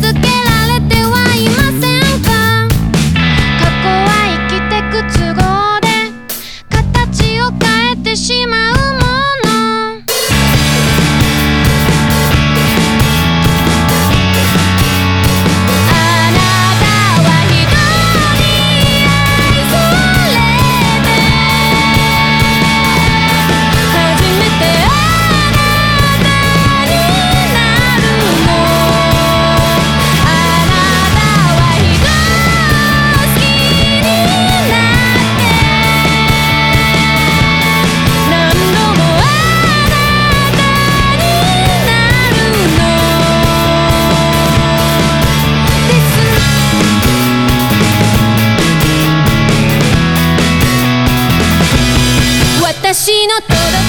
続け私の届